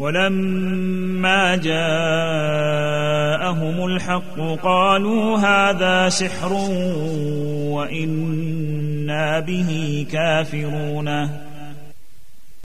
ولما جاءهم الحق قالوا هذا سحر وإنا به كافرون.